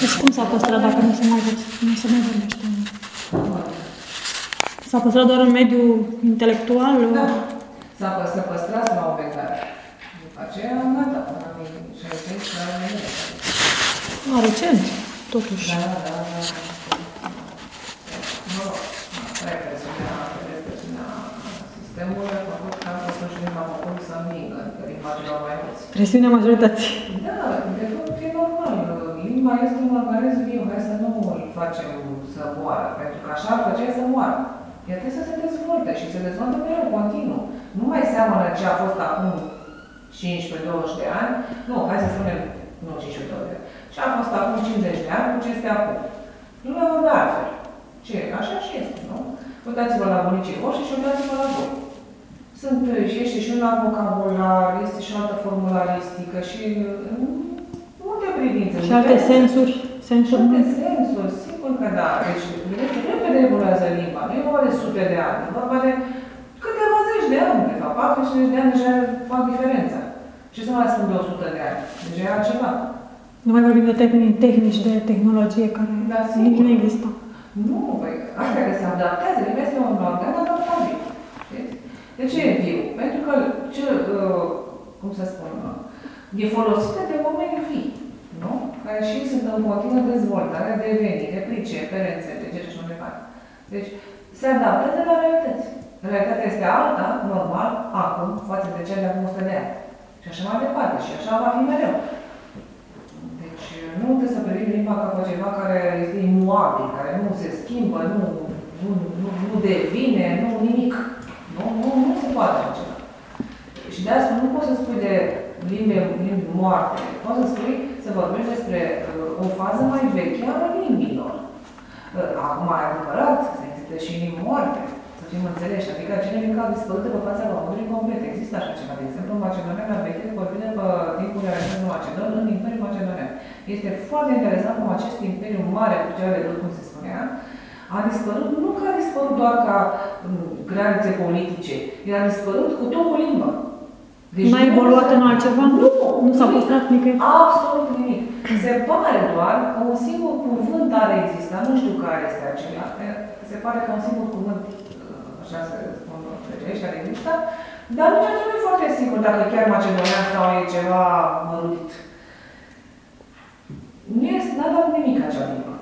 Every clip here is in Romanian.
Deci cum s-a păstrat dacă nu se mai, nu se mai vorbește? S-a păstrat doar în mediul intelectual? Da. S-a pă- să păstrați la o becare. După aceea am gata, până în anii 60, la anii A, recent, totuși. Da, da, da, da. Mă rog, asta e presiunea, presiunea sistemului a făcut ca să să-și limba măcul să învingă, că limbajele au mai mulți. Presiunea majorității. Da, de fapt e normal. Limba este un organism viu, hai să nu îl facem să moară, pentru că așa îl făceai să moară. Ea trebuie să se dezvolte și se dezvoltă mereu, continuu. Nu mai seamănă ce a fost acum 15-20 de ani, nu, hai să spunem, nu 15-20 de ani, ce a fost acum 50 de ani cu ce este acum. Lumea vorbea altfel. Ce? Așa și este, nu? Uitați-vă la bunicii voștri și uitați-vă la voi. Sunt, și este și un alt vocabular, este și o altă formularistică și în multe privințe. Și alte sensuri, Și sensuri alte sensuri, sigur că da. Deci, vedeți, repede evoluează limba. Nu e vorba de sute de ani, e vorba de câteva zeci de ani, de fapt. 40 de ani deja fac diferența. Ce să mai spun de 100 de ani? Deja e altceva. Nu mai vorbim de tehnici, tehnici de tehnologie care Da, nici sigur. nu există. Nu, băi, asta că se adaptează, limba este un organ adaptabil. Știți? De ce e viu? Pentru că, ce, uh, cum să spun, uh, e folosită de oameni vii, nu? Care și sunt în continuă dezvoltare, devenire, pricepere, înțelegere și așa mai departe. Deci, se adaptează la realități. Realitatea este alta, normal, acum, față de cea de acum 100 de ani. Și așa mai departe. Și așa va fi mereu. Deci nu trebuie să privim limba ca pe ceva care este imuabil, care nu se schimbă, nu, nu, nu, nu devine, nu nimic. Nu, nu, nu se poate așa ceva. Și de asta nu poți să spui de limbe, limbi moarte. Poți să spui, să vorbești despre uh, o fază mai veche a limbilor. Uh, acum, e adevărat, există și limbi moarte, să fim înțeleși, adică acele limbi care au dispărut de pe fața pământului complet. Există așa ceva. De exemplu, în Macedonia la veche vorbim de pe timpul Alexandru Macedon în Imperiul Macedonian. Este foarte interesant cum acest imperiu mare, cu cea de cum se spunea, a dispărut, nu că a dispărut doar ca mm, granițe politice, el a dispărut cu tot cu limbă. N-a nu evoluat s-a- în altceva? Nu, Nu s-a nimic. păstrat nicăieri? Absolut nimic. Se pare doar că un singur cuvânt are existat, nu știu care este acela, se pare că un singur cuvânt, uh, așa se spun grecești, are existat, dar nici așa nu e foarte sigur dacă chiar macedonian sau e ceva mărutit. Nu este, n-a dat nimic acea limbă.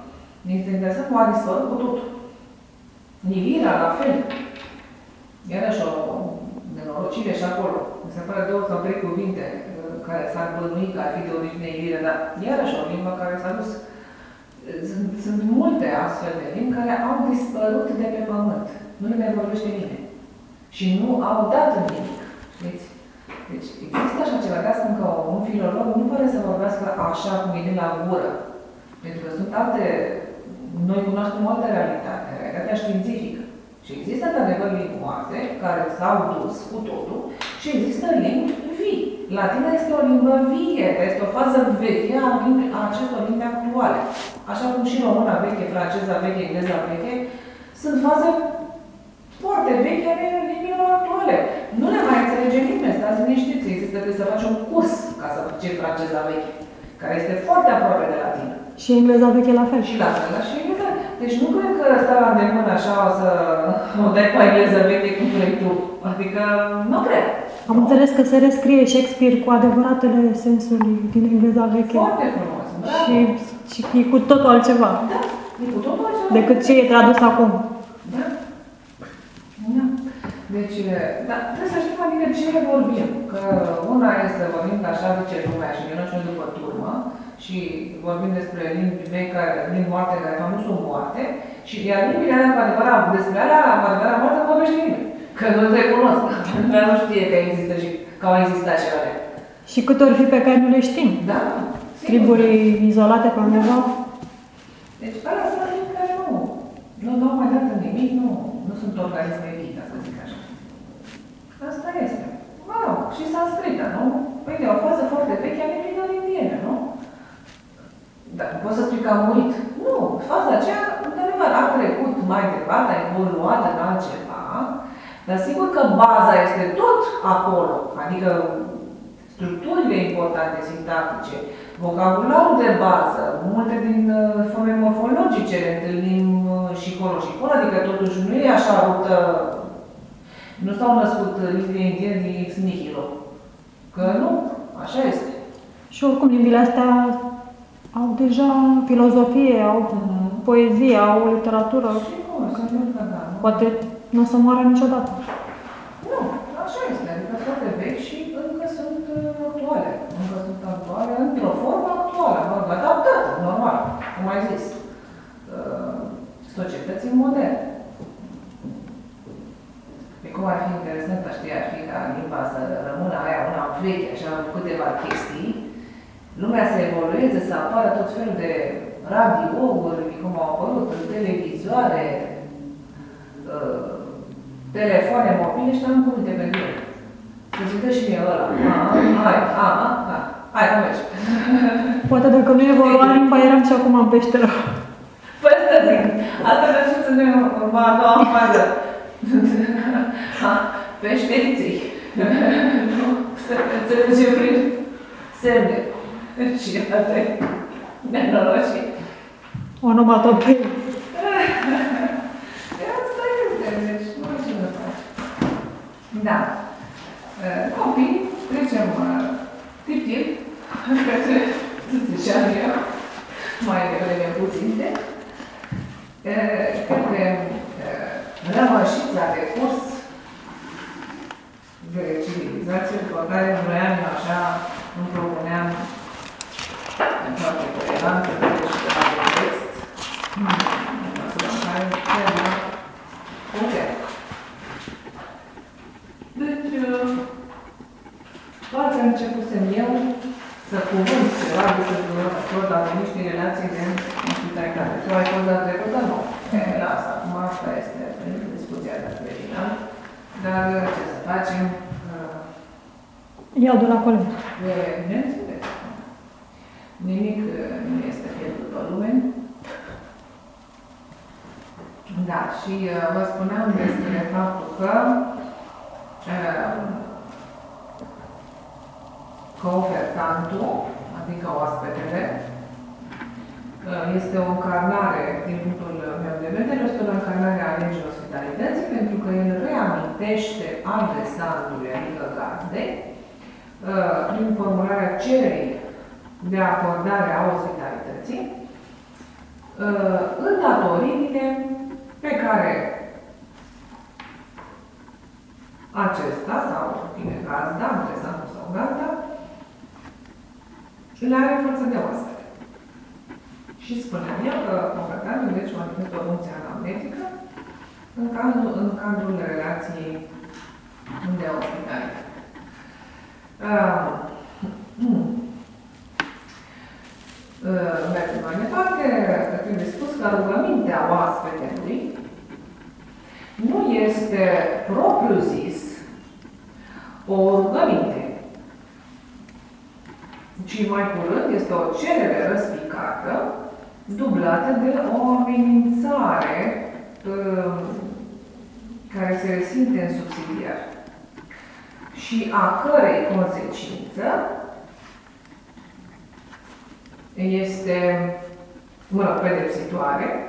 Este interesant cum a dispărut cu totul. Nivira, la fel. Iarăși o nenorocire și acolo. Mi se pare două sau trei cuvinte uh, care s-ar bănui că ar fi de origine iliră, dar iarăși o limbă care s-a dus. Sunt, sunt multe astfel de limbi care au dispărut de pe pământ. Nu le mai vorbește nimeni. Și nu au dat în nimic. Știți? Deci există așa ceva, de asta că un filolog nu poate să vorbească așa cum e din la gură. Pentru că sunt alte, noi cunoaștem o altă realitate, realitatea științifică. Și există într-adevăr limbi moarte care s-au dus cu totul și există limbi vii. Latina este o limbă vie, este o fază veche a, limbi, a acestor limbi actuale. Așa cum și româna veche, franceza veche, engleza veche, sunt faze foarte vechi ale limbilor actuale. Nu le mai înțelege nimeni, stați liniștiți. Există, trebuie să faci un curs ca să ce franceza veche, care este foarte aproape de latină. Și engleza veche la fel. Și la fel, la și engleza. Deci nu cred că stă la îndemână așa o să o dai cu engleză veche cum vrei tu. Adică nu cred. Am înțeles că se rescrie Shakespeare cu adevăratele sensuri din engleza veche. Foarte frumos. Da. Și, și e cu totul altceva Da, e cu totul altceva. decât ce e tradus acum. Da. Da. Deci, da, trebuie să știm adică ce vorbim. Că una este să vorbim că așa zice lumea și noi nu după turmă și vorbim despre limbi vechi, care- limbi moarte care de fapt nu sunt moarte și iar limbile alea cu adevărat, despre alea cu adevărat moarte nu vorbește nimeni. Că nu te cunosc. Dar nu știe că există și că au existat și alea. Și câte ori fi pe care nu le știm. Da? Triburi izolate pe undeva. Deci, alea sunt limbi care nu, nu, nu au mai dat în nimic, nu, nu sunt organisme vii, ca să zic așa. Asta este. Mă rog, și sanscrită, nu? Uite, o fază foarte veche a limbilor indiene, nu? Dar nu poți să spui că a murit. Nu, faza aceea, într-adevăr, a trecut mai departe, a evoluat în altceva, dar sigur că baza este tot acolo, adică structurile importante, sintactice, Vocabularul de bază, multe din uh, forme morfologice le întâlnim uh, și acolo și acolo, adică totuși nu e așa rută, nu s-au născut limbile indiene din ex nihilo. Că nu, așa este. Și oricum limbile astea au deja filozofie, au poezie, au literatură. Sigur, sigur că da. nu? Poate nu o să moară niciodată. Nu, așa este, adică foarte vechi și încă sunt uh, actuale. Încă sunt actuale într-o formă actuală, mă rog, adaptată, normal, cum ai zis, uh, societății moderne. E cum ar fi interesant, știi, ar fi ca limba să rămână aia una veche, așa, cu câteva chestii, lumea să evolueze, să apară tot felul de radiouri, cum au apărut, televizoare, uh, telefoane mobile și am cuvinte pentru ele. Să zică și mie ăla. A, hai, a, a, a, hai, cum mergi. Poate dacă nu evolua limba, eram și acum în peșteră. Păi asta zic. Asta vreau să ne urma a doua fază. Ha, peșteriței. Nu, să înțelege prin semne. Și alte nenorocii. Onomatopei. Asta este, deci nu știu ce să faci. Da. Uh, Copii, trecem uh, tip-tip către, ziceam eu, mai devreme puțin de, uh, către uh, rămășița de curs de civilizație, după care vroiam eu așa, îmi propuneam în foarte cu eleganță, poate și de la text, în măsura în care termină ok. Deci, uh, parcă începusem eu să cuvânt ceva despre dumneavoastră, dacă niște relații de hospitalitate. Tu ai fost la trecută? Nu. E, lasă, acum asta este discuția despre final. Dar ce să facem? Uh, Iau de la colegi. E, bineînțeles. Nimic uh, nu este pierdut pe lume. Da, și uh, vă spuneam despre faptul că uh, că ofertantul, adică oaspetele, uh, este o încarnare, din punctul meu de vedere, este o încarnare a legii ospitalității, pentru că el reamintește adresantului, adică gazdei, uh, prin formularea cererii de acordare a ospitalității, uh, îndatoririle pe care acesta sau, bine, gazda, adresantul sau gazda, le are față de oaspete. Și spuneam eu că ofertantul, deci, manifestă o funcție anamnetică în cadrul, în cadrul relației de ospitalitate. Uh, hmm. Uh, mergem mai departe, trebuie spus că rugămintea oaspetelui nu este propriu-zis o rugăminte, ci mai curând este o cerere răspicată, dublată de o amenințare uh, care se resimte în subsidiar și a cărei consecință este, mă rog, pedepsitoare,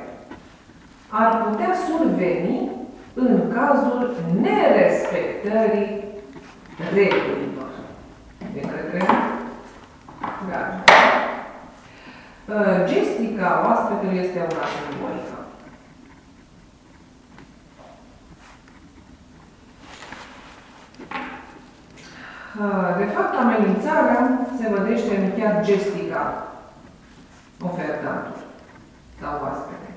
ar putea surveni în cazul nerespectării regulilor de către gardă. Gestica oaspetelui este una simbolică. De fapt, amenințarea se vădește în chiar gestica ofertantului sau oaspete.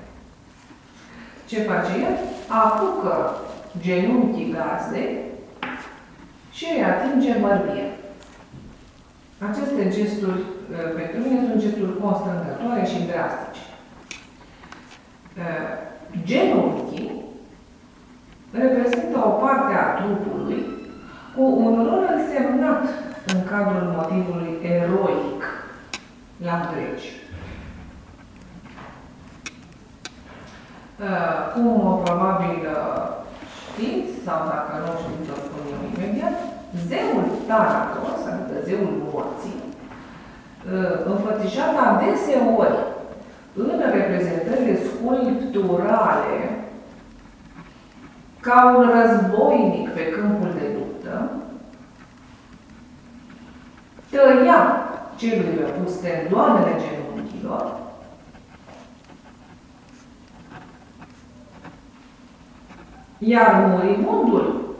Ce face el? Apucă genunchii gazdei și îi atinge bărbie. Aceste gesturi, pentru mine, sunt gesturi constrângătoare și drastice. Genunchii reprezintă o parte a trupului cu un rol însemnat în cadrul motivului eroic la greci. Cum probabil știți, sau dacă nu știți, o spun eu imediat, zeul Thanatos, adică zeul morții, uh, înfățișat adeseori în reprezentările sculpturale ca un războinic pe câmpul de luptă, tăia celurile pus tendoanele genunchilor, iar moribundul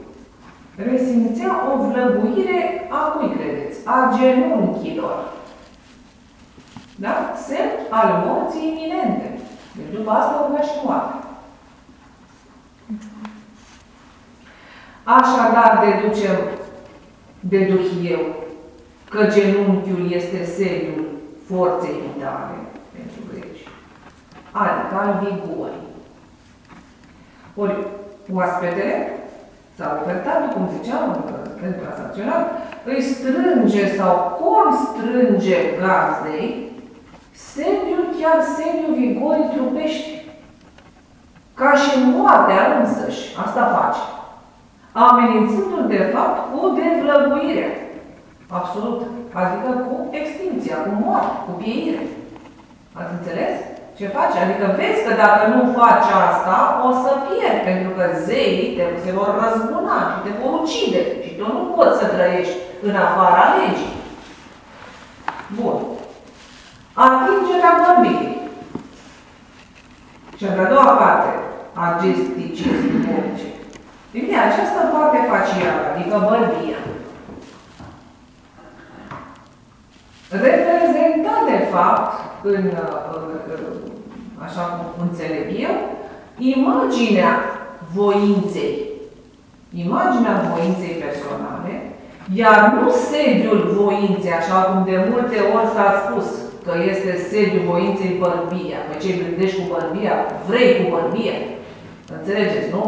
resimțea o vlăguire a cui credeți? A genunchilor. Da? Semn al morții iminente. Deci după asta urmea și moarte. Așadar, deducem, deduc eu, că genunchiul este sediul forței vitale pentru greci, adică al vigorii. Ori, oaspetele sau ofertatul, cum ziceam în transacțional, îi strânge sau constrânge gazdei sediul, chiar sediul vigorii trupești. Ca și moartea însăși, asta face. Amenințându-l, de fapt, cu devlăguire. Absolut. Adică cu extinția, cu moarte, cu pieire. Ați înțeles? Ce face? Adică vezi că dacă nu faci asta, o să pierzi, pentru că zeii te se vor răzbuna și te vor ucide și tu nu poți să trăiești în afara legii. Bun. Atingerea vorbirii. Și a doua parte a gesticii simbolice. Bine, această parte facială, adică bărbia, reprezenta de fapt, în, așa cum înțeleg eu, imaginea voinței. Imaginea voinței personale, iar nu sediul voinței, așa cum de multe ori s-a spus, că este sediul voinței bărbia. Că ce gândești cu bărbia, vrei cu bărbia. Înțelegeți, nu?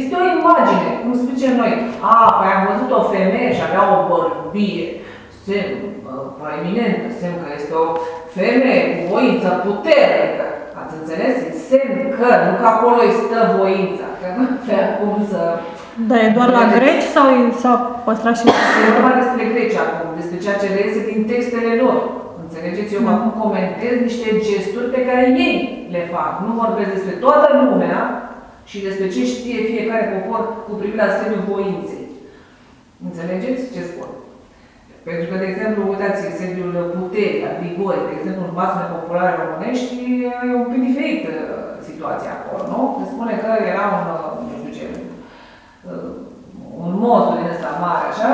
Este o imagine, cum zicem noi, a, păi am văzut o femeie și avea o bărbie, semn uh, proeminent, semn că este o femeie cu voință puternică. Ați înțeles? E semn că, nu că acolo îi stă voința, că nu avea cum să... Da, e doar la greci sau s-a păstrat și... E vorba despre greci acum, despre ceea ce reiese din textele lor. Înțelegeți? Eu mm. acum comentez niște gesturi pe care ei le fac. Nu vorbesc despre toată lumea și despre ce știe fiecare popor cu privire la sediul voinței. Înțelegeți ce spun? Pentru că, de exemplu, uitați, sediul puterii, al vigorii, de exemplu, în bazele populare românești, e un pic diferit uh, situația acolo, nu? Se spune că era un, uh, nu știu ce, uh, un monstru din ăsta mare, așa,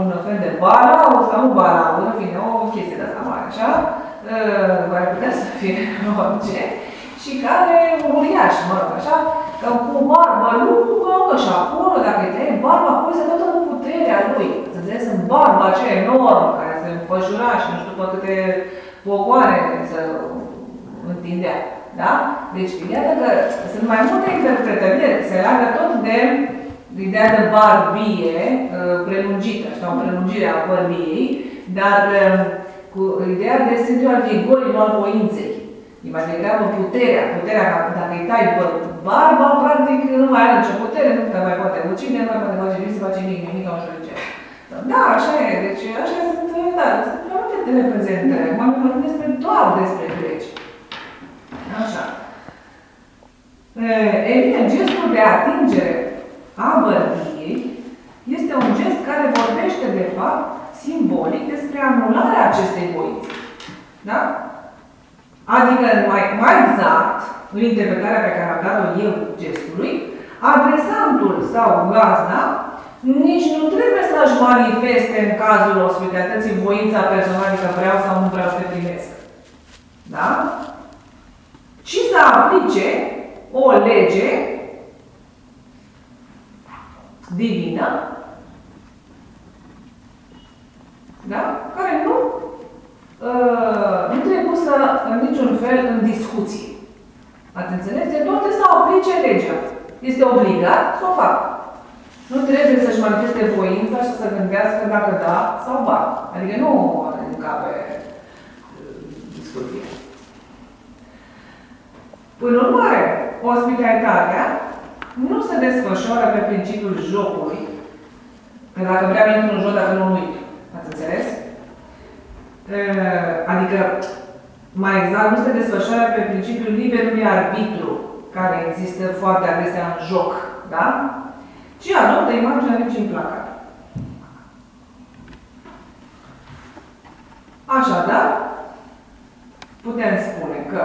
un fel de bara, sau nu bara, în fine, o chestie de asta mare, așa, care putea să fie orice, și care, un uriaș, mă rog, așa, că cu barba lungă și acolo, dacă îi tăie barba, acolo se dă toată puterea lui. Să înțeles, în barba aceea enormă, care se înfășura și nu știu pe câte pogoare să întindea. Da? Deci, iată că sunt mai multe interpretări, se leagă tot de ideea de barbie uh, prelungită, așa, o prelungire a bărbiei, dar uh, cu ideea de sediu al vigorii, nu al voinței. E mai degrabă puterea, puterea, dacă îi tai barba, practic nu mai are nicio putere, nu te mai poate ucide, nu mai poate face nimic, să face nimic, nimic, nu știu ce. Da, așa e, deci așa sunt, da, sunt mai multe reprezentări. Mă vorbim despre doar despre greci. Așa. E bine, gestul de atingere a bărbiei este un gest care vorbește, de fapt, simbolic despre anularea acestei voințe. Da? Adică, mai, mai exact, în interpretarea pe care am dat-o eu gestului, adresantul sau gazda nici nu trebuie să-și manifeste în cazul ospitalității voința personală că vreau sau nu vreau să te primesc. Da? Ci să aplice o lege divină, da? care nu, uh, nu trebuie pusă în niciun fel în discuție. Ați înțeles? De toate să aplice legea. Este obligat să o facă. Nu trebuie să-și manifeste voința și să se gândească dacă da sau ba. Adică nu încape uh, discuție. Până urmare, ospitalitatea nu se desfășoară pe principiul jocului, că dacă vreau intru în joc, dacă nu, nu intru. Ați înțeles? Adică, mai exact, nu se desfășoară pe principiul liberului arbitru, care există foarte adesea în joc, da? Ci adoptă imaginea nici implacată. Așadar, putem spune că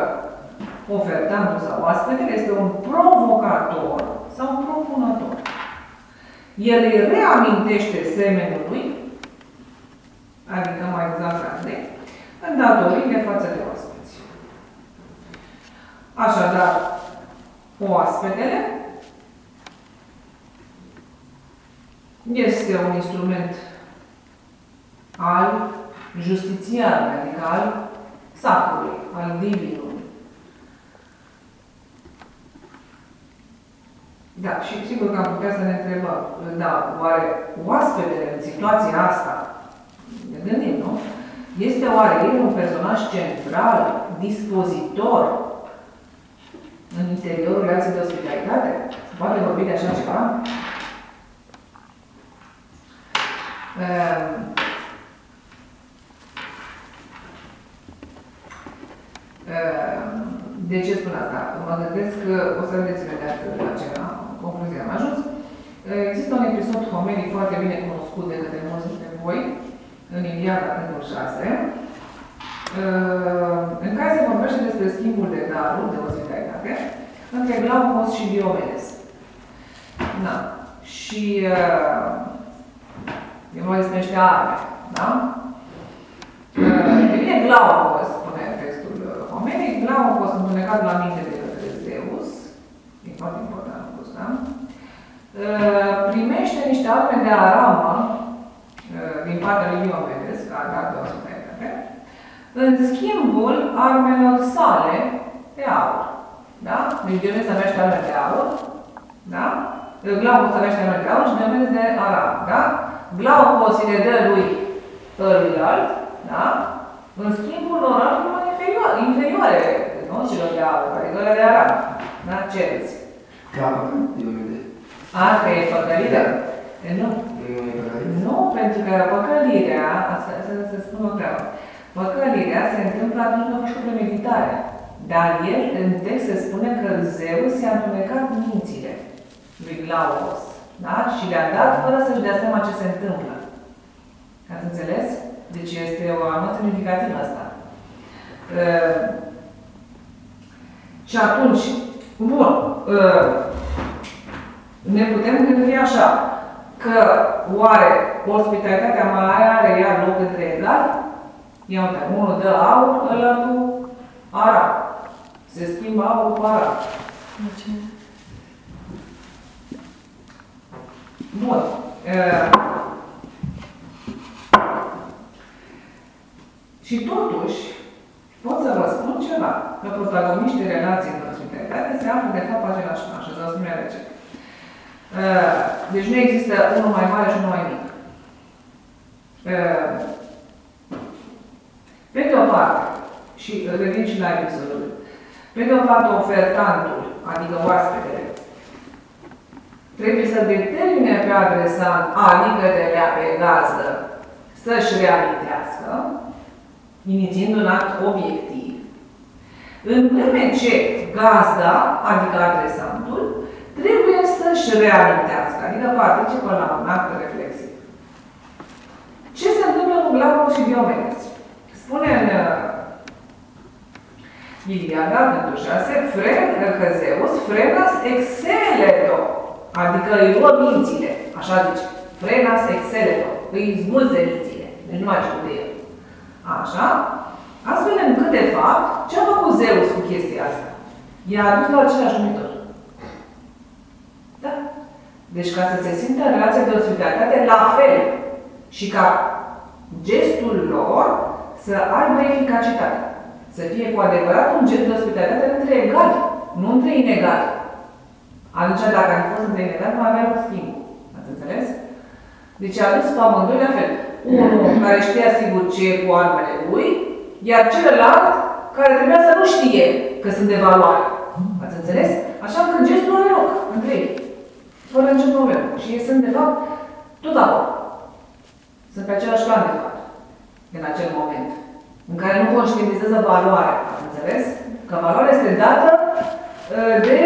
ofertantul sau oaspetele este un provocator sau un propunător. El îi reamintește semenului, adică mai exact frate, îndatoririle față de oaspeți. Așadar, oaspetele este un instrument al justițiarului, adică al sacului, al divinului. Da, și sigur că am putea să ne întrebăm, da, oare oaspetele în situația asta, ne gândim, nu? Este oare el un personaj central, dispozitor în interiorul relației de ospitalitate? Poate vorbi de așa ceva? Ehm, ehm, de ce spun asta? Mă gândesc că o să vedeți imediat la ceva concluzia am ajuns. Există un episod homeric foarte bine cunoscut de către mulți dintre voi, în Iliada, rândul 6, în care se vorbește despre schimbul de daruri, de ospitalitate, între Glaucos și Diomedes. Da. Și e mai despre niște arme, da? E bine, Glaucos, spune textul homeric, Glaucos întunecat la minte de către Zeus, e foarte important, da? primește niște arme de aramă din partea lui Diomedes, ca dat de ospitalitate, în schimbul armelor sale de aur. Da? Deci Diomedes avea niște arme de aur, da? Glaucus avea niște arme de aur și Diomedes de aram, da? Glaucus îi le dă lui ăluilalt, da? În schimbul lor arme inferioare, inferioare nu? celor de aur, adică de aram. Da? Cereți. Capăt de Asta e păcălirea? Nu. Nu, pentru că păcălirea, asta să, să spun o treabă, păcălirea se întâmplă atunci când faci cu premeditare. Dar el, în text, se spune că Zeus i-a întunecat mințile lui Glaucos. Da? Și le-a dat fără să-și dea seama ce se întâmplă. Ați înțeles? Deci este o armă semnificativă asta. Uh, și atunci, bun, uh, ne putem gândi așa, că oare ospitalitatea mai are ea loc între egali? Ia uite, unul dă aur, ăla cu ara. Se schimbă aur cu ara. De ce? Bun. și totuși, pot să vă spun ceva, că protagoniștii relației în ospitalitate se află de fapt același așezați lumea de ce. Deci nu există unul mai mare și unul mai mic. Pe de o parte, și revin și la episodul, pe de o parte ofertantul, adică oaspetele, trebuie să determine pe adresant, adică de la pe gazdă, să-și reamintească, inițiind un act obiectiv, în vreme ce gazda, adică adresantul, trebuie să-și reamintească, adică participă la un act reflexiv. Ce se întâmplă cu Glaucus și Diomedes? Spune în uh, Iliada, pentru 6, fren, că Zeus frenas exceleto, adică îi luă mințile, așa zice, frenas exceleto, îi zbulze mințile, deci nu mai știu de el. Așa? Astfel încât, de fapt, ce a făcut Zeus cu chestia asta? I-a adus la același numitor. Da? Deci ca să se simtă în relația de ospitalitate la fel și ca gestul lor să aibă eficacitate. Să fie cu adevărat un gest de ospitalitate între egali, nu între inegali. Atunci, dacă ar fi fost între inegali, nu avea schimb. Ați înțeles? Deci a adus pe amândoi la fel. Unul care știa sigur ce e cu armele lui, iar celălalt care trebuia să nu știe că sunt de valoare. Ați înțeles? Așa că gestul are loc între ei fără nicio problemă. Și ei sunt, de fapt, tot acolo. Sunt pe același plan, de fapt, în acel moment. în care nu conștientizează valoarea, ați înțeles? Că valoarea este dată uh, de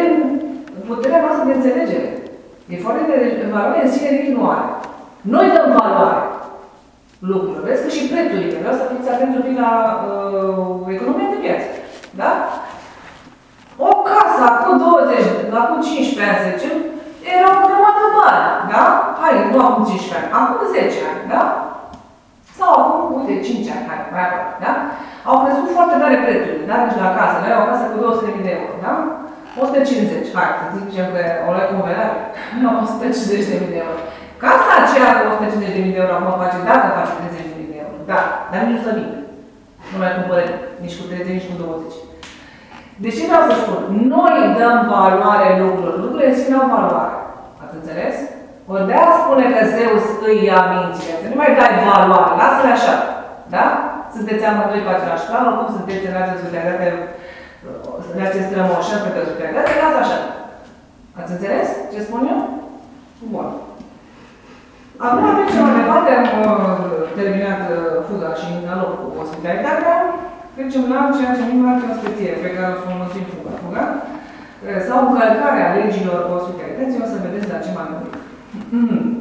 puterea noastră de înțelegere. E foarte de valoare în sine nici nu are. Noi dăm valoare lucrurilor. Vezi că și prețurile, vreau să fiți atenți un pic la uh, economia de piață. Da? O casă acum 20, acum 15 ani, să zicem, era o grămadă bani, da? Hai, nu acum 15 ani, acum 10 ani, da? Sau acum, uite, 5 ani, hai, mai apoi, da? Au crescut foarte tare prețurile, da? Deci la casă, la o casă cu 200.000 de euro, da? 150, hai, să zicem că o luai convenabil, 150.000 de euro. Casa aceea cu 150.000 de euro acum face, dacă face 30.000 de euro, da, dar nici să mic. Nu mai cumpără nici cu 30, nici cu 20. De ce vreau să spun? Noi dăm valoare lucrurilor. Lucrurile în sine au valoare. Ați înțeles? O de spune că Zeus îi ia mințile. Să nu mai dai valoare. Lasă-le așa. Da? Sunteți amândoi pe același plan, oricum sunteți în relație solidaritate, relație strămoșă, pe solidaritate, lasă așa. Ați înțeles ce spun eu? Bun. Acum trecem mai departe, am uh, terminat uh, fuga și în galop cu ospitalitatea. Trecem la ceea ce numim retrospecție, pe care o să o numim fuga. fuga uh, sau încălcarea legilor ospitalității, o să vedeți la ce mai mult. Mm.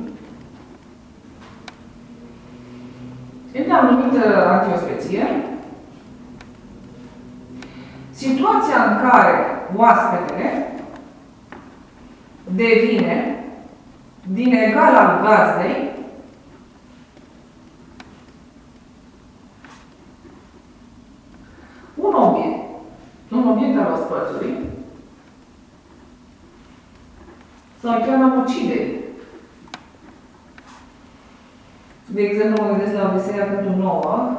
am numit antiospeție. Situația în care oaspetele devine din egal al gazdei, un obiect, un obiect al ospățului, sau chiar am ucide. De exemplu, mă gândesc la Odisea pentru nouă,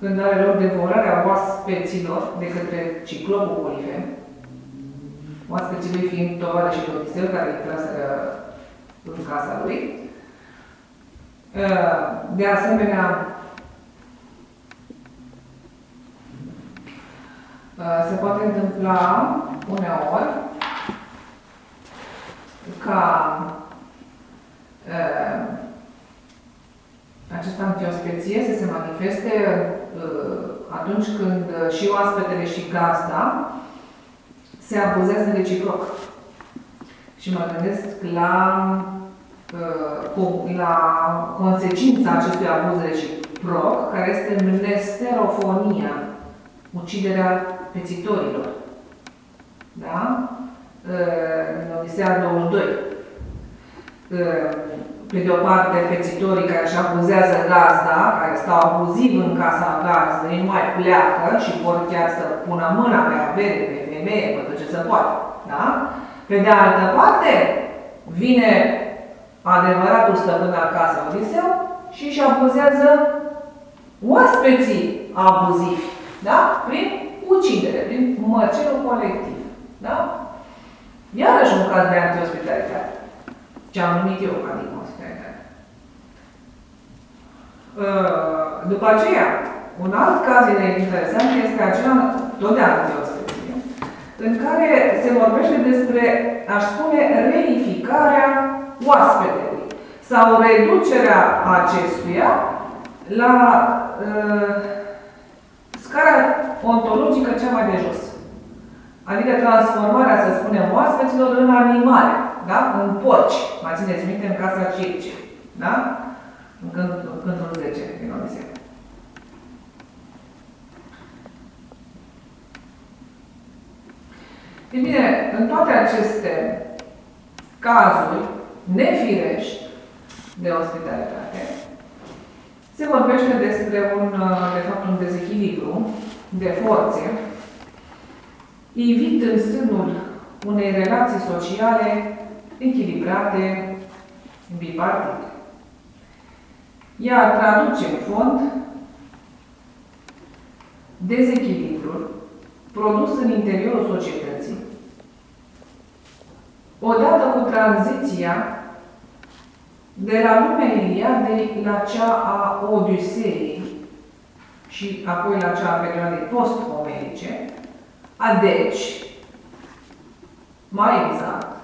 când are loc devorarea oaspeților de către ciclopul Polifem, oaspeții lui fiind tovarășii lui Odiseu, care intraseră în casa lui. Uh, de asemenea, uh, se poate întâmpla uneori ca uh, această antiospeție să se manifeste atunci când și oaspetele și gazda se abuzează reciproc. Și mă gândesc la, uh, la consecința acestui abuz reciproc, care este nesterofonia, uciderea pețitorilor. Da? Uh, în Odisea 22. Uh, pe de o parte, pețitorii care își abuzează gazda, care stau abuziv în casa gazdei, nu mai pleacă și vor chiar să pună mâna pe avere, pe femeie, pe tot ce se poate. Da? Pe de altă parte, vine adevăratul stăpân al casei Odiseu și își abuzează oaspeții abuzivi, da? Prin ucidere, prin măcelul colectiv, da? Iarăși un caz de antiospitalitate. Ce am numit eu ca din ospitalitate. Uh, după aceea, un alt caz interesant este acela tot de antiospitalitate în care se vorbește despre, aș spune, reificarea oaspetelui sau reducerea acestuia la uh, scara ontologică cea mai de jos. Adică transformarea, să spunem, oaspeților în animale, da? În porci. Mai țineți minte în casa Circe, da? În cântul 10 din Odisea. E bine, în toate aceste cazuri nefirești de ospitalitate, se vorbește despre un, de fapt, un dezechilibru de forțe invit în sânul unei relații sociale echilibrate, bipartite. Ea traduce în fond dezechilibrul produs în interiorul societății, odată cu tranziția de la lumea Iliadei la cea a Odiseei și apoi la cea a perioadei post-homerice, a deci, mai exact,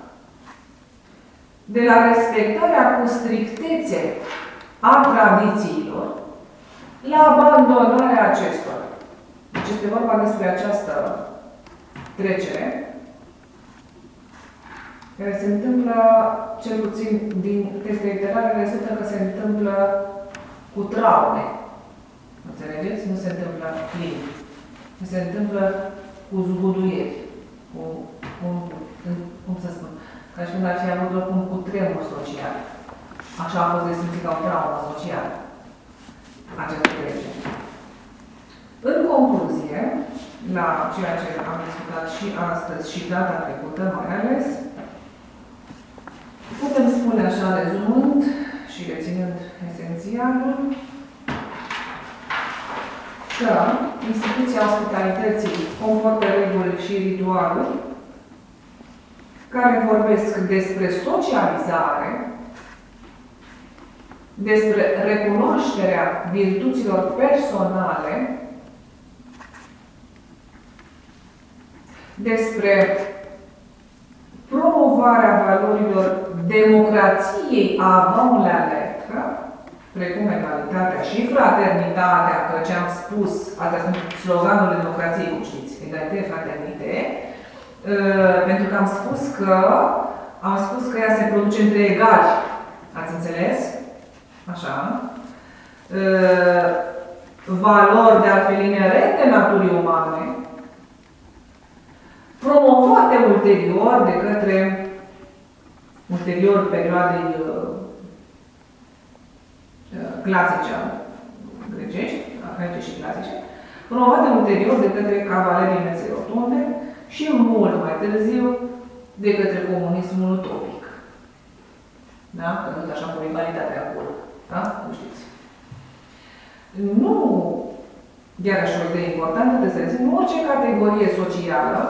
de la respectarea cu strictețe a tradițiilor la abandonarea acestora. Deci este vorba despre această trecere care se întâmplă, cel puțin din textele literare, rezultă că se întâmplă cu traume. Înțelegeți? Nu se întâmplă plin. Se întâmplă cu zguduieri, cu, cu, cum să spun, ca și când ar fi avut loc un cutremur social. Așa a fost resimțit ca o traumă socială. Această lege. În concluzie, la ceea ce am discutat și astăzi și data trecută mai ales, putem spune așa, rezumând și reținând esențialul, că instituția ospitalității comportă reguli și ritualuri care vorbesc despre socializare, despre recunoașterea virtuților personale, despre promovarea valorilor democrației a la letră, precum egalitatea și fraternitatea, că ce am spus, astea sunt sloganul democrației, cum știți, egalitate, fraternitate, uh, pentru că am spus că am spus că ea se produce între egali. Ați înțeles? Așa. Uh, valori de altfel inerente naturii umane, promovate ulterior de către ulterior perioadei uh, uh, clasice grecești, grece și clasice, promovate ulterior de către cavalerii mesei rotunde și mult mai târziu de către comunismul utopic. Da? Că nu așa cu rivalitatea acolo. Da? Nu știți. Nu, iar așa o idee importantă, trebuie să zic, orice categorie socială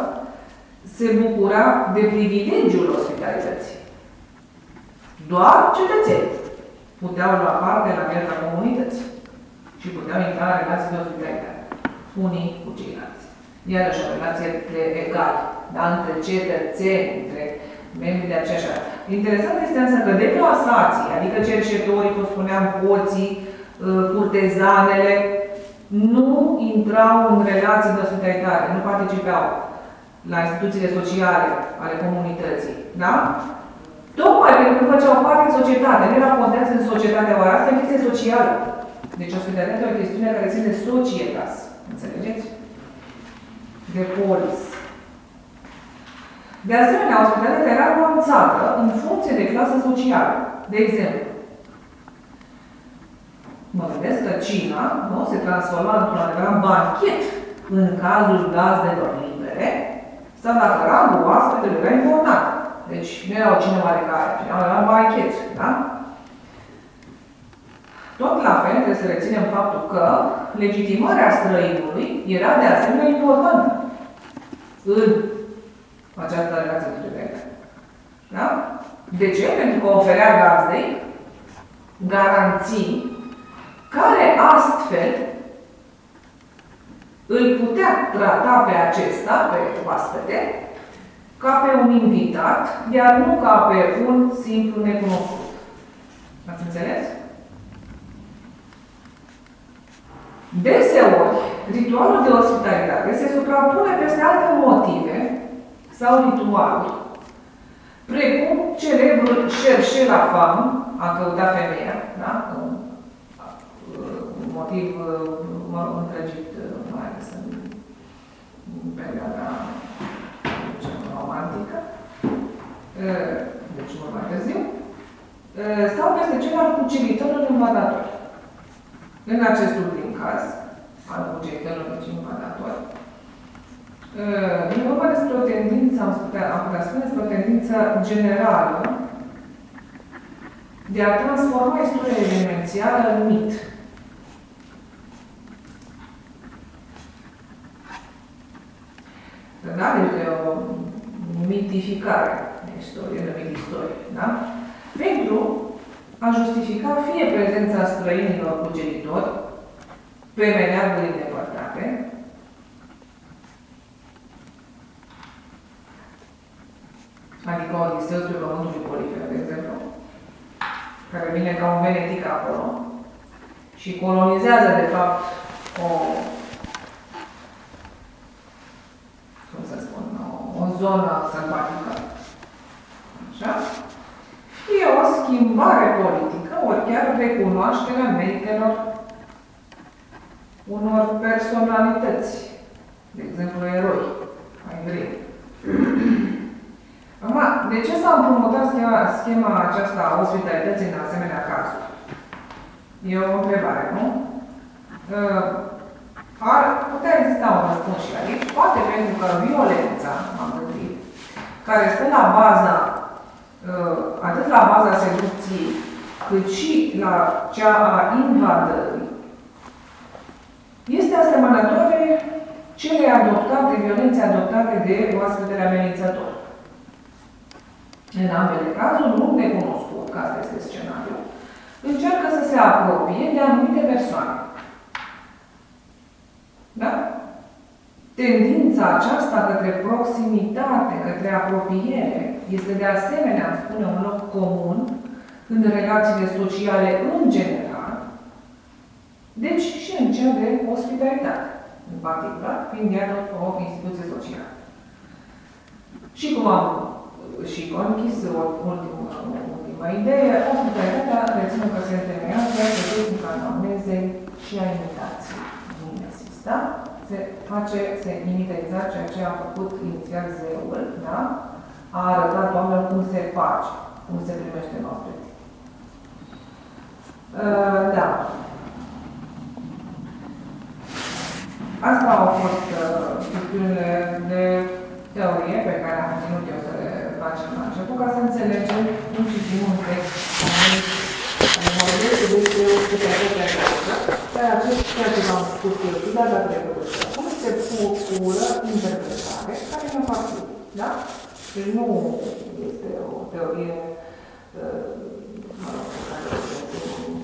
se bucura de privilegiul ospitalității. Doar cetățeni puteau lua parte la viața comunității și puteau intra în relații de ospitalitate, unii cu ceilalți. Iarăși o relație de egal, da? între cetățeni, între membrii de aceeași Interesant este însă că deplasații, adică cercetorii, cum spuneam, poții, uh, curtezanele, nu intrau în relații de ospitalitate, nu participau la instituțiile sociale ale comunității. Da? Tocmai pentru că făceau parte în societate, nu erau conteați în societatea oară, asta e chestie socială. Deci ospitalitatea e o chestiune care ține de societas. Înțelegeți? De polis. De asemenea, ospitalitatea era nuanțată în funcție de clasă socială. De exemplu, mă gândesc că Cina nu, se transforma într-un adevărat banchet în cazul gazdelor libere, sau dacă rangul oaspetelor era important. Deci nu era o cineva de care, era un banchet, da? Tot la fel trebuie să reținem faptul că legitimarea străinului era de asemenea importantă în această relație de Da? De ce? Pentru că oferea gazdei garanții care astfel îl putea trata pe acesta, pe oaspete, ca pe un invitat, iar nu ca pe un simplu necunoscut. Ați înțeles? Deseori, ritualul de ospitalitate se suprapune peste alte motive sau ritualuri, precum celebrul chercher la femme, a căuta femeia, da? un, un motiv mă, întregit, mai ales în, în perioada romantică, deci mult mai târziu, sau peste cel al cuceritorului invadator. În acest ultim caz, al cuceritorilor și invadatori, e vorba despre o tendință, am putea, am putea spune, despre o tendință generală de a transforma istoria elemențială în mit. Da? Deci o mitificare de istorie, numit istorie. Da? Pentru a justifica fie prezența străinilor cugeritori pe meleaguri adică Odiseus pe pământul lui Polifer, de exemplu, care vine ca un venetic acolo, și colonizează, de fapt, o, cum să spun, o, o zonă sălbatică. Așa? E o schimbare politică, ori chiar recunoașterea meritelor unor personalități, de exemplu eroi ai grei. Acum, de ce s-a împrumutat schema, schema aceasta a ospitalității în asemenea cazuri? E o întrebare, nu? Uh, ar putea exista un răspuns și aici, poate pentru că violența, am gândit, care stă la baza, uh, atât la baza seducției, cât și la cea a invadării, este asemănătoare cele adoptate, violențe adoptate de oaspetele amenințător. În ambele cazuri, nu necunoscut, că asta este scenariul, încearcă să se apropie de anumite persoane. Da? Tendința aceasta către proximitate, către apropiere, este de asemenea, spune, un loc comun în relațiile sociale în general, deci și în cea de ospitalitate, în particular, fiind ea tot o instituție socială. Și cum am și conchis ultima, ultima idee, ospitalitatea rețină că se întemeiază pe tehnica anamnezei și a imitației mimesis, da? Se face, se imită exact ceea ce a făcut inițial zeul, da? A arătat oamenilor cum se face, cum se primește noapte. Uh, da. Asta au fost uh, chestiunile de teorie pe care am ținut eu să le facem la început, ca să înțelegem cum citim un text care vorbește despre o putere Ceea ce, ceea ce v-am spus eu și data trecută. Cum se pură interpretare care nu fac Da? Deci nu este o teorie uh, mă rog, pe care o găsim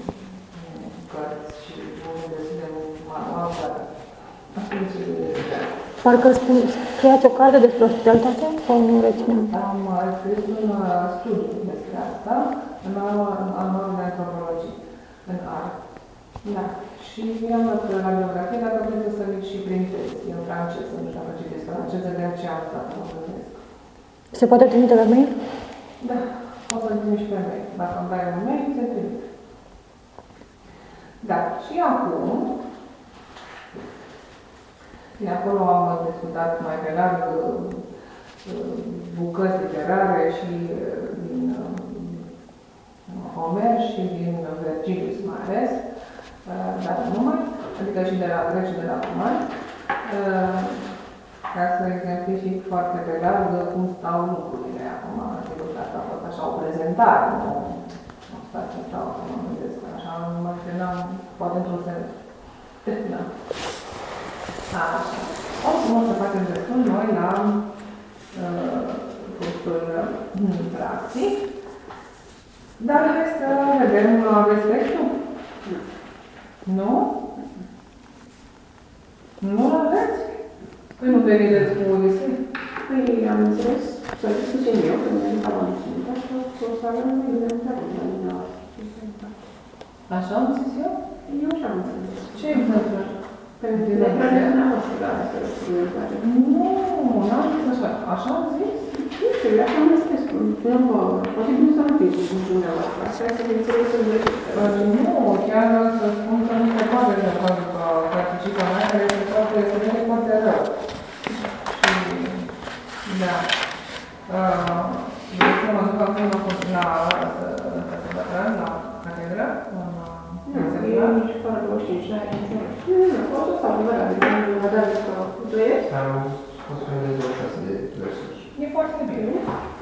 în cărți și unde destul de manual, dar atunci Parcă scriați o carte despre ospitalitate sau nu reținem? Am scris un studiu despre asta în anuarul de antropologie, în art. Da. Și mi-am dat la biografie, dar trebuie să vin și prin text. E în franceză, nu știu dacă citesc franceză, de aceea am stat mă gândesc. Se poate trimite la mail? Da, poți să-l trimiți pe mail. Dacă îmi dai un mail, se trimite. Da, și acum, de acolo am discutat mai pe larg uh, bucăți literare și uh, din uh, Homer și din Vergilius mai ales, dar nu numai, adică și de la greci de la romani, ca să exemplific foarte pe larg cum stau lucrurile acum. Sigur că asta a fost așa o prezentare, nu asta ce stau acum, mă gândesc, așa, mă gândeam, poate într-un sens. Da. Așa. O să să facem destul noi la uh, cursul uh, practic. Dar hai să vedem, aveți textul? Nu? Nu aveți? Păi nu veniți cu Odisei? Păi am înțeles, să discuțiem eu, că nu am amintire, așa că o să avem mai bine Așa am zis eu? Eu așa am înțeles. Ce exemplu? Pentru că nu am fost la asta, Nu, n-am zis așa. Așa am zis? Nu știu, așa am înțeles. Nu, poate nu s-a întâlnit cu dumneavoastră. Așa să ne înțelegem de Nu, chiar să spun că nu se poate de pentru că participa mea care este foarte, se vede foarte rău. Și, da. Vreau să mă duc acum la, la, la, la catedră? Nu, eu nici fără 25 n-ai niciun. Nu, nu, o să stau la adică nu mă dau că tu ești? Am fost pe 26 de versuri. E foarte bine.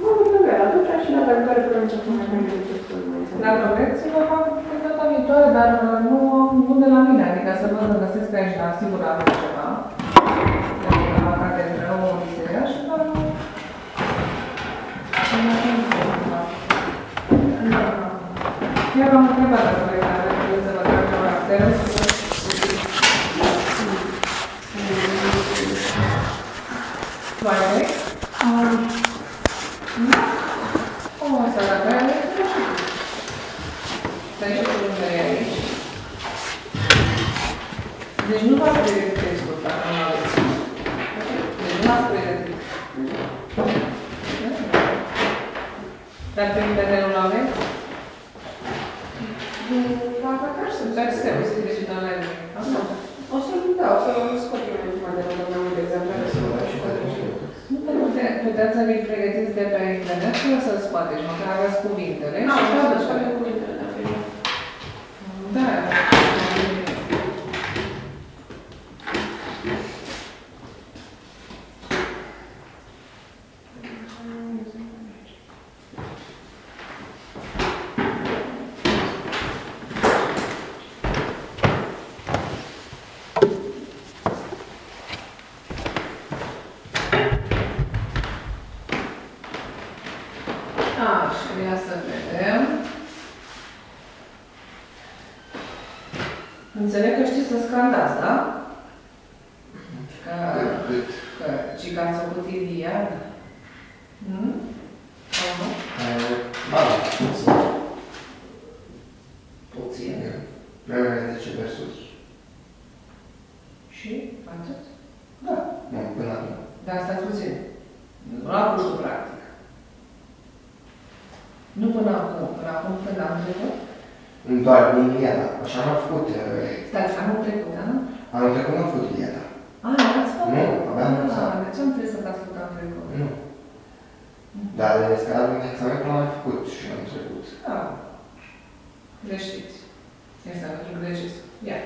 Nu, nu, nu, atunci și la viitoare putem să facem mai multe chestii. Dacă vreți, vă fac pe data viitoare, dar nu, nu de la mine, adică să vă găsesc aici, dar sigur aveți ceva. La catedră, o liserea și doar... Eu v-am întrebat dacă Doar din Iliada. Așa am făcut. uh, Stați, anul trecut, da? Anul trecut nu am făcut Iliada. A, nu ați făcut? Nu, aveam Ah, să- De ce am trebuit să dați făcut anul trecut? Nu. Dar în escalat un examen l-am mai făcut și am trecut. Da. Greșiți. Este pentru greșiți. Ia.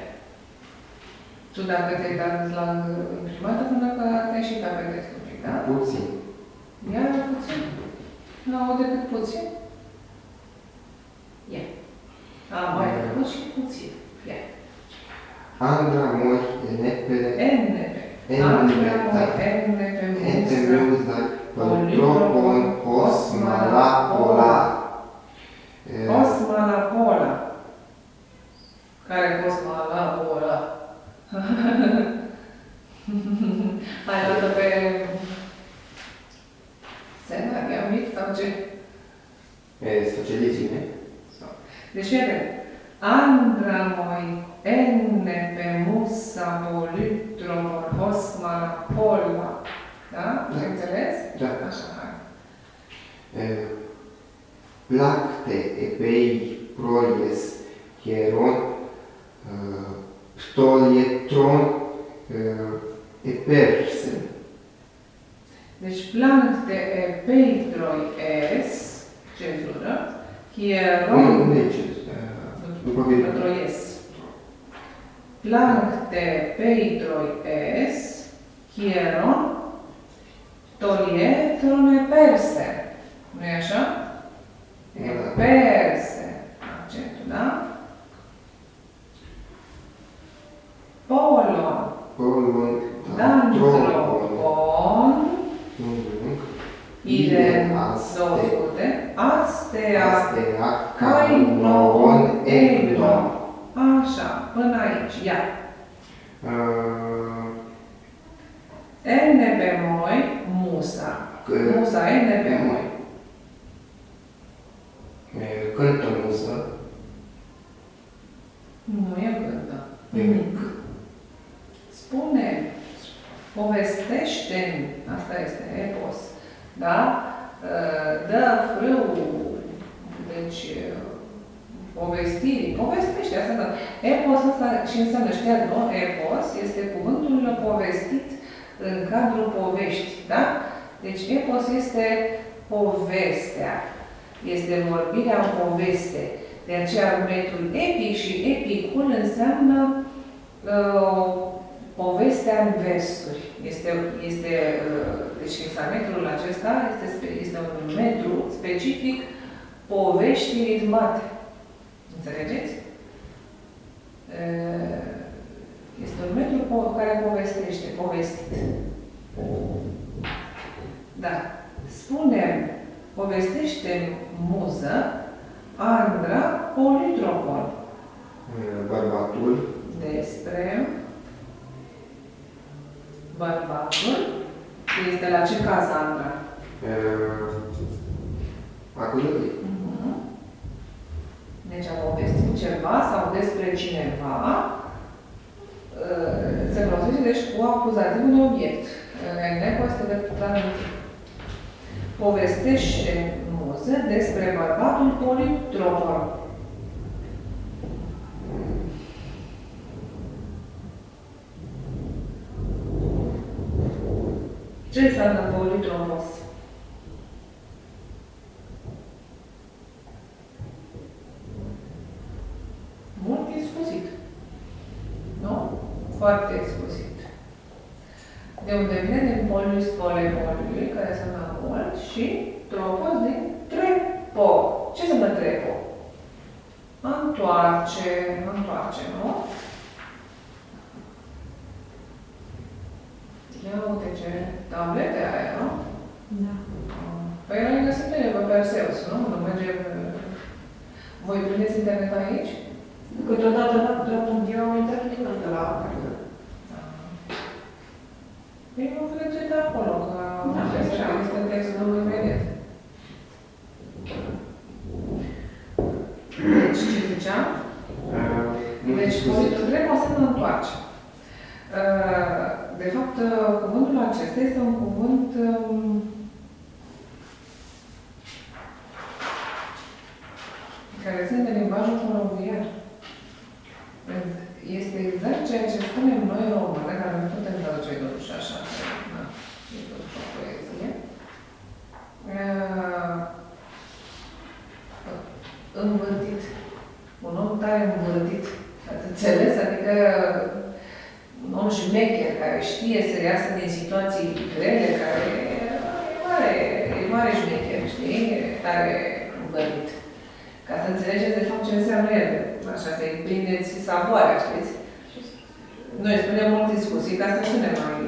Tu dacă te-ai dat la imprimat, înseamnă că te-ai și dat pe textul un pic, da? Puțin. Ia puțin. Nu au decât puțin. Ia. Am mai făcut și puțin. Ia. Andra moi enepere Ennepe. Ennepe, Andra, da. ennepe, ente musa. musa politropon osma la pola. Eh, Cosma la pola. Care e Cosma la pola? Hai, luat pe... Scenaria mic sau ce? eh, Socializime. Deci, iată, Andramoi, enne pe musa politropon Cosma la pola. Da? Da. Ai înțeles? Da. Așa, hai. Eh, Placte epei proies hieron eh, ptolietron eh, epersen. Deci plancte e peitroi es, centură, hieron, Unde e ce? Eh, După virgulă. peitroies. Plancte peitroi es, hieron, tolietrone perse. nu e așa? E Da. perse, accentul, da? Boa. Este vorbirea în poveste. De aceea metrul epic și epicul înseamnă uh, povestea în versuri. Este, este, uh, deci hexametrul acesta este, spe- este un metru specific povești ritmate. Înțelegeți? Uh, Este un metru po- care povestește, povestit. Da. Spunem, povestește muză, Andra Politropon Eh, Bărbatul, despre bărbatul este la ce casă, Andra? eh, a călătorit. Mhm. Deci a povestit ceva sau despre cineva Uh, Se folosește deci cu acuzativ un obiect. Neco este de planific. Povestește muză despre bărbatul politropon. Ce înseamnă politropos? Mult exclusit. Nu? Foarte exclusit. De unde vine din polius polemolului, care înseamnă mult, și tropos din trepo. Ce înseamnă trepo? Întoarce, întoarce, nu? Ia uite ce tablete aia, nu? Da. Păi noi găsim bine pe Perseus, nu? Nu merge... Voi prindeți internet aici? Câteodată, da, câteodată eu am internet de la carte. Ei, nu puteți uita acolo, că Da, așa este textul imediat. Deci, ce ziceam? Deci, cuvântul grec o să ne întoarce. Uh, De fapt, uh, cuvântul acesta este un cuvânt um, care ține de limbajul colombian. Este exact ceea ce spunem noi române, care nu putem traduce totuși așa, că, na, e totuși o poezie. Uh, Învârtit. Un om tare învârtit. Ați înțeles? Adică un om șmecher care știe să iasă din situații grele, care e mare, e mare șmecher, știi? Tare învârtit. Ca să înțelegeți de fapt ce înseamnă el. Așa, să-i prindeți savoarea, știți? Noi spunem mult discuții ca să sune mai,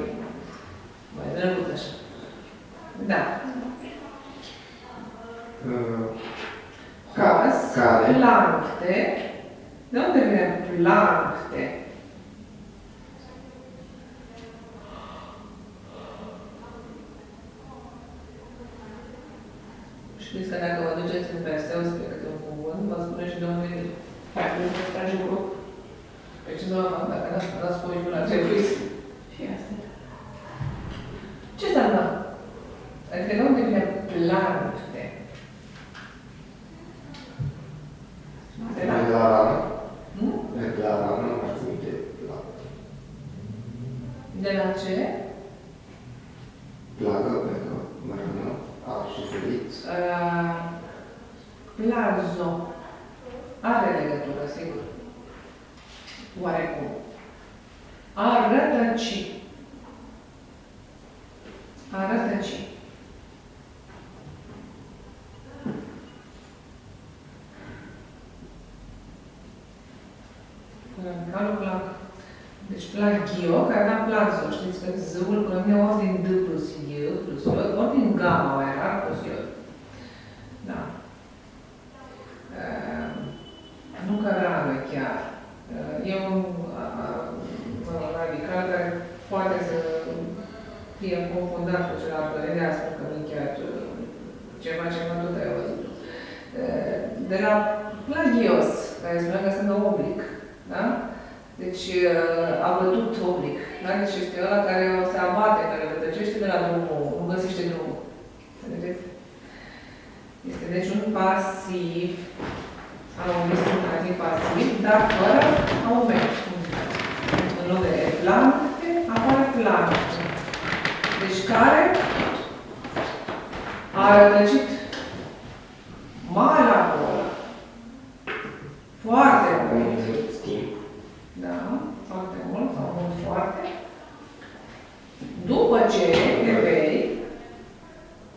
mai drăguț așa. Da. Cas, Care? plancte. De unde vine plancte? Știți că dacă vă duceți în Perseu spre câte un cuvânt, vă spune și de unde vine. Hai, nu se trage în grup. Pe ce să vă fac dacă n-ați n-ați spus până ar trebui să... Și asta. Ce înseamnă? Adică de unde vine plancte? De la... Declarare. Nu? Declarare, nu ar fi de la De la ce? plagă, pentru că mărână a suferit. Uh, plazo. Are legătură, sigur. Oarecum. A rătăci. A rătăci. Calul plac. Deci plagio, care era plazo. Știți că Z-ul până vine ori din D plus I plus I, ori din gamma mai rar plus I. Da. Uh, nu cărare chiar. Uh, e un uh, uh, radical care poate să fie confundat cu celălalt părere, astfel că nu chiar uh, ceva ce mă tot ai văzut. Uh, de la plagios, care spunea că sunt oblic, da? Deci uh, a bătut oblic, da? Deci este ăla care o se abate, care rătăcește de la drumul, nu găsește drumul. Înțelegeți? Este deci un pasiv, au un instrumentiv pasiv, dar fără aument. În loc de plante, apare plante. Deci care a rătăcit mare acolo. Foarte mult. Timp. Da, foarte mult, sau mult foarte. După ce evrei,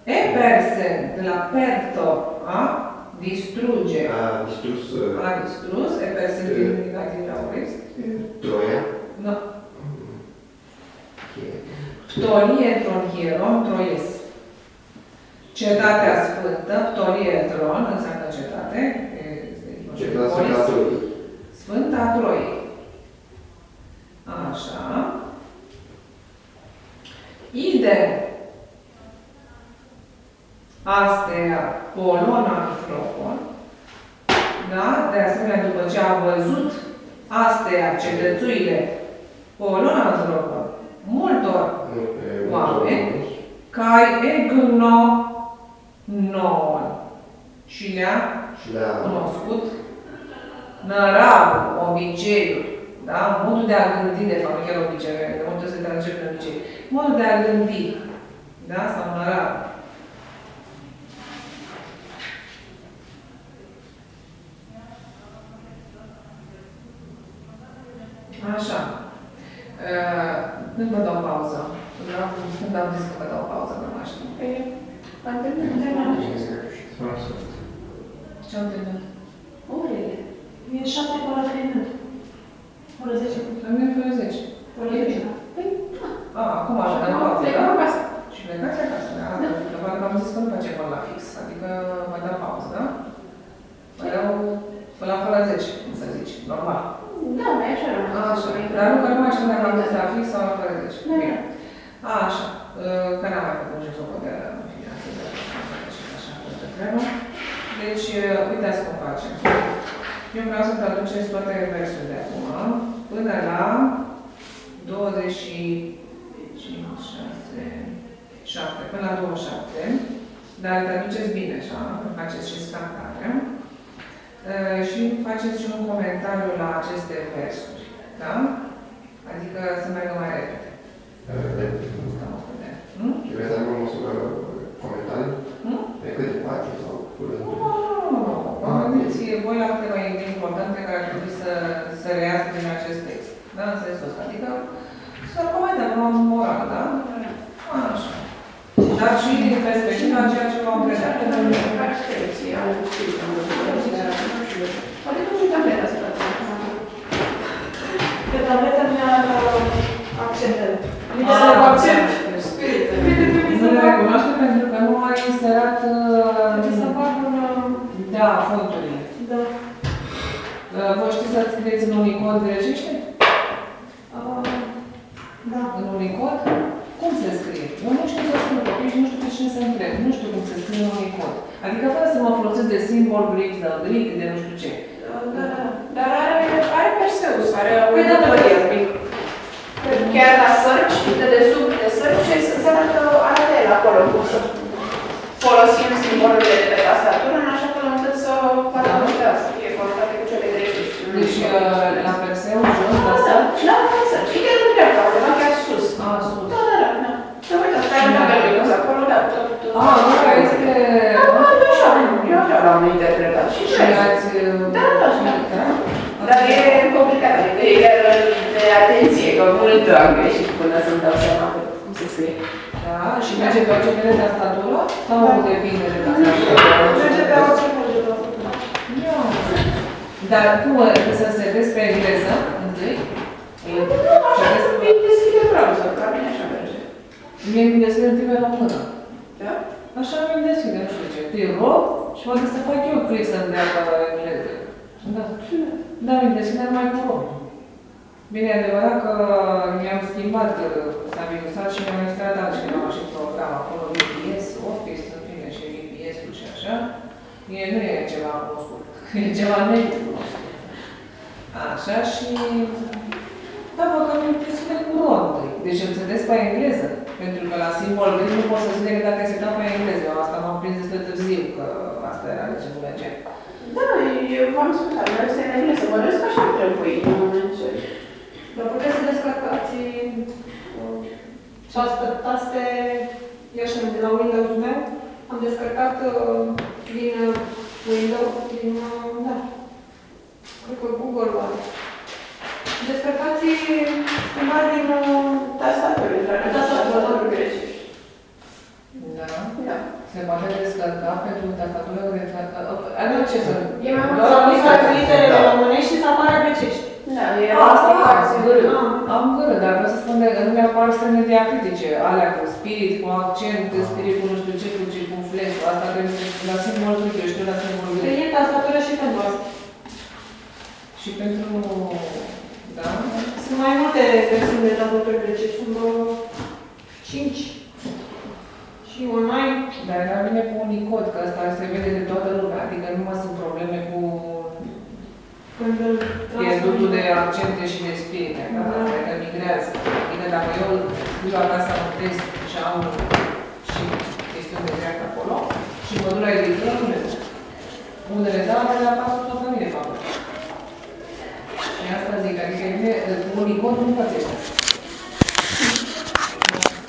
epersen, de la perto, a distruge, A distrus uh, a distrus, epersen din indicativ la orist, Troia. No, Che- ptolie tron hieron troies. Cetatea sfântă, ptolie tron, înseamnă cetate, este Cetatea polis. la Troia. Sfânta Troie. Așa. Ide. Astea, Polona Microfon. Da? De asemenea, după ce a văzut astea, cetățuile Polanzrovă, multor Nu pe Oameni. mici. Kai egno non. Și le-a Și le-a cunoscut năravul, obiceiul, da? Modul de a gândi, de fapt, nu chiar obiceiul, de modul să te traduce prin obicei. Modul de a gândi, da? Sau năravul. Așa. Uh, Când vă dau pauză? Vreau, când am zis că vă dau pauză, nu mai știu. Păi, am terminat de la Ce am terminat? Orele. E 6 până la 3 minute. Până 10 minute. Am venit până 10. Până la 10. Păi, da. A, acum aș da pauză, Plecăm da? acasă. Și plecați acasă, da? Că v- am zis că nu facem până la fix, adică vă dau pauză, da? Vă dau până la fără 10, cum să zici, normal. Da, mai așa rămâne. Așa, dar nu că nu mai știu dacă am zis la fix sau la fără 10. Da. Bine. Așa, uh, că n-am mai făcut nici o de finanțe de și așa, toată treaba. Deci, uh, uitați cum facem. Eu vreau să traduceți toate versurile de acum până la 25, 6, 7, până la 27, dar traduceți bine așa, că faceți și scartare. Uh, Și faceți și un comentariu la aceste versuri, da? Adică să meargă mai repede. Stau cu de. Hmm? Și vreți să aibă o măsură comentarii? Hmm? Pe câte pagini sau curând? Nu, nu, nu, nu. Vă gândiți voi la câteva idei importante care ar trebui să, să reiasă din acest text. Da? În sensul ăsta. Adică să recomandăm o morală, da? Așa. Dar și din perspectiva a ceea ce v-am predat. Ah, Litere cu accent. Nu le recunoaște pentru că nu ai inserat Trebuie să uh, fac un... da, fonturile. Da. Uh, Voi știți să scrieți în Unicod grecește? Ah, Da. În Unicod? Cum se scrie? Eu nu știu să scriu copii și nu știu pe cine să întreb. Nu știu cum se scrie în Unicod. Adică fără să mă folosesc de simbol greek, de greek, de nu știu ce. Da, dar are, are Perseus, are o Păi da, da, idee da. un pic. Chiar la sărci, de desubt de sărci, se arată, arată el acolo cum să folosim simbolurile de pe tastatură în așa fel încât să poată putea să fie conectate cu cele grecești. Deci uh, la Perseu, jos, Da, la da, sat, și la sărci. E chiar în dreapta, undeva chiar sus. a, sus. Da, da, da, da. Să uitați, stai un tabel acolo, da, tot. tot- A, nu, că este... Da, da, eu așa, eu așa l-am interpretat. Și Și ce ați... uh, Da, da, da. Da? Dar e complicat, adică e chiar de atenție, că mult am greșit până să-mi dau seama că cum se scrie. Da, și merge pe orice fel de tastatură? Sau Da. depinde de Merge pe tastatură? orice fel de tastatură. Ia. Dar cum uh, să se despre engleză întâi? Nu, așa cum e deschide browser, la mine așa merge. Mie îmi deschide întâi pe română. Da? Așa mi deschide, nu știu ce. Te rog și poate să fac eu click să-mi dea pe engleză. Da. Da, mi deschide numai cu rog. Bine, e adevărat că mi-am schimbat, uh, s-a minusat și mi-am instalat altcineva și program acolo, VPS, Office, în fine, și VPS-ul și așa. E, nu e ceva cunoscut, e ceva necunoscut. Așa și... Da, mă, că mi deschide cu rog întâi. Deci îl setez pe engleză. Pentru că la simbol grec nu pot să zic decât dacă e setat pe engleză. Eu asta m-am prins destul de târziu, că asta era de ce nu merge. Da, eu v-am spus, dar nu este în engleză, mă rog că așa trebuie în moment ce... Dar puteți să descărcați uh, această taste, ia și de la Windows meu, am descărcat uh, din uh, Windows, din, uh, da, cred că Google are. Descărcați schimbarea din uh, Tastatură, dar tastatură grecești. Da. Da. Se poate descărca pentru tastatură grecă. Are ce să... E mai mult Doar sau Aplicați literele. literele Da. românești și să apară grecești. Da, e A, asta am aplicație. gâră. Ah. Am gâră, dar vreau să spun că nu mi-apar semne diacritice, alea cu spirit, cu accent, cu spirit, cu nu știu ce, cu circumflexul, asta trebuie să la simbol grec, eu știu la simbol grec. E tastatură și pentru asta. Și pentru... Da? Sunt mai multe versiuni de tastatură grecești, sunt vreo 5. Și online. Dar era bine cu Unicod, că asta se vede de toată lumea, adică nu mai sunt probleme cu Când îl pierdutul de transformi- accente și de spine, da? Da. Adică migrează. Adică dacă eu duc acasă un test și am și chestiuni de dreapta acolo și mă duc la editură, nu le dau. Unele da, unele apar tot familie facă. Și asta zic, adică e bine, un icon nu pățește.